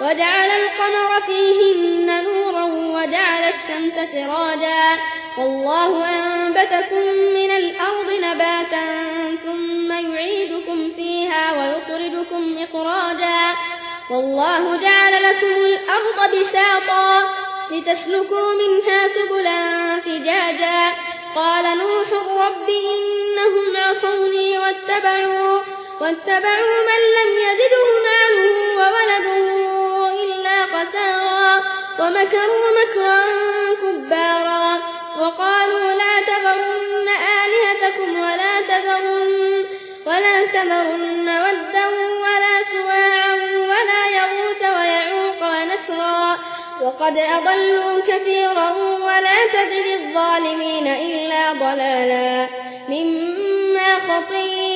وجعل القمر فيهن نورا وجعل الشمس سراجا والله أنبتكم من الأرض نباتا ثم يعيدكم فيها ويخرجكم إخراجا والله جعل لكم الأرض بساطا لتسلكوا منها سبلا فجاجا قال نوح رب إنهم عصوني واتبعوا, واتبعوا من لم يزده ماله وولده ومكروا مكرا كبارا وقالوا لا تذرن آلهتكم ولا تذرن, ولا تذرن ودا ولا سواعا ولا يغوث ويعوق ونسرا وقد أضلوا كثيرا ولا تزد الظالمين إلا ضلالا مما خطيئاتهم